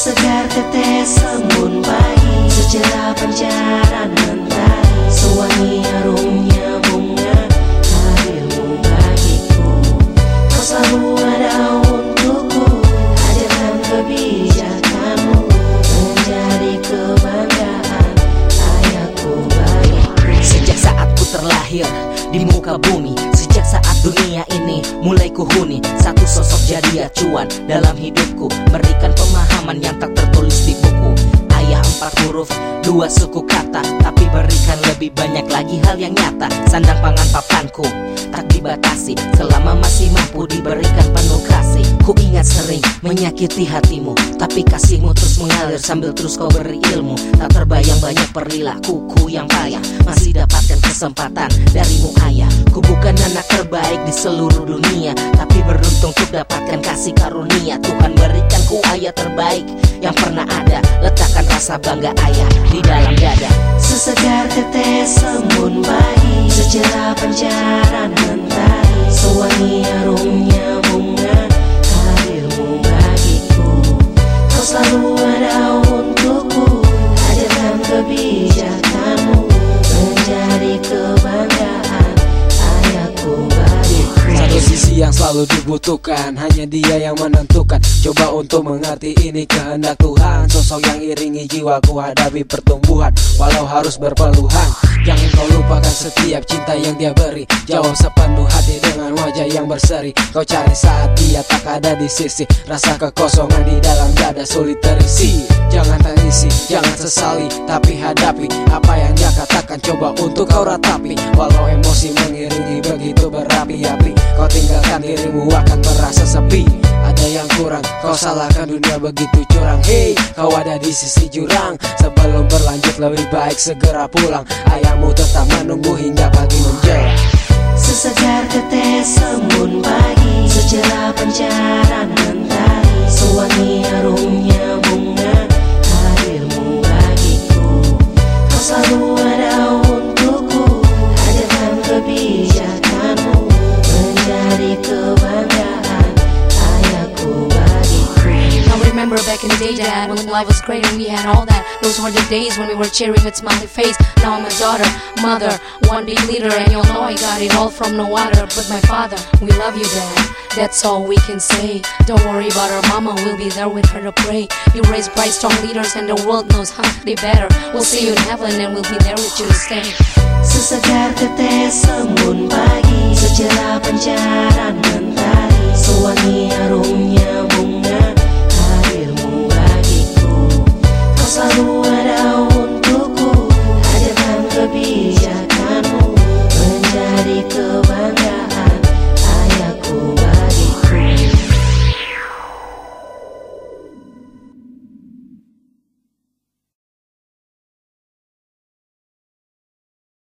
tetes embun pagi Secerah pancaran mentari Sewangi harumnya bunga Hadirmu bagiku Kau selalu ada untukku Hadirkan kebijakanmu Menjadi kebanggaan Ayahku bagiku Sejak saat ku terlahir di muka bumi Sejak saat dunia ini mulai kuhuni Satu sosok jadi acuan dalam hidupku. Berikan pemahaman yang tak tertulis di buku. Ayah empat huruf, dua suku kata. Tapi berikan lebih banyak lagi hal yang nyata. Sandang pangan papanku tak dibatasi. Selama masih mampu diberikan penuh kasih. Ku ingat sering menyakiti hatimu. Tapi kasihmu terus mengalir sambil terus kau beri ilmu Perilakuku yang payah Masih dapatkan kesempatan darimu ayah. Ku bukan anak terbaik di seluruh dunia Tapi beruntung untuk dapatkan kasih karunia. Tuhan berikan ku ayah terbaik yang pernah ada. Letakkan rasa bangga ayah di dalam dada. Sesegar tetes embun pagi Secerah pancaran mentari Sewangi harumnya bunga Hadirmu bagiku. Kau selalu ada untukku Hadirkan yang selalu dibutuhkan. Hanya dia yang menentukan. Coba untuk mengerti ini kehendak Tuhan. Sosok yang iringi jiwaku hadapi pertumbuhan. Walau harus berpeluhan. Jangan kau lupakan setiap cinta yang dia beri. Jawab sepenuh hati dengan wajah yang berseri. Kau cari saat dia tak ada di sisi. Rasa kekosongan di dalam dada sulit terisi. Jangan tangisi, jangan sesali Tapi hadapi apa yang dia katakan. Coba untuk kau ratapi. Walau Tinggalkan dirimu akan merasa sepi. Ada yang kurang, kau salahkan dunia begitu curang. Hei, kau ada di sisi jurang. Sebelum berlanjut lebih baik segera pulang. Ayahmu tetap menunggu hingga pagi menjelang. Sesegar tetes embun pagi. Secerah pancaran mentari. Sewangi back in the day, Dad, when life was great and we had all that. Those were the days when we were cheering with smiley face. Now I'm a daughter, mother, one big leader, and you'll know I got it all from no other but my father. We love you, Dad. That's all we can say. Don't worry about our mama, we'll be there with her to pray. You raise bright, strong leaders, and the world knows how they better. We'll see you in heaven, and we'll be there with you to stay. Sesegar tetes embun pagi Secerah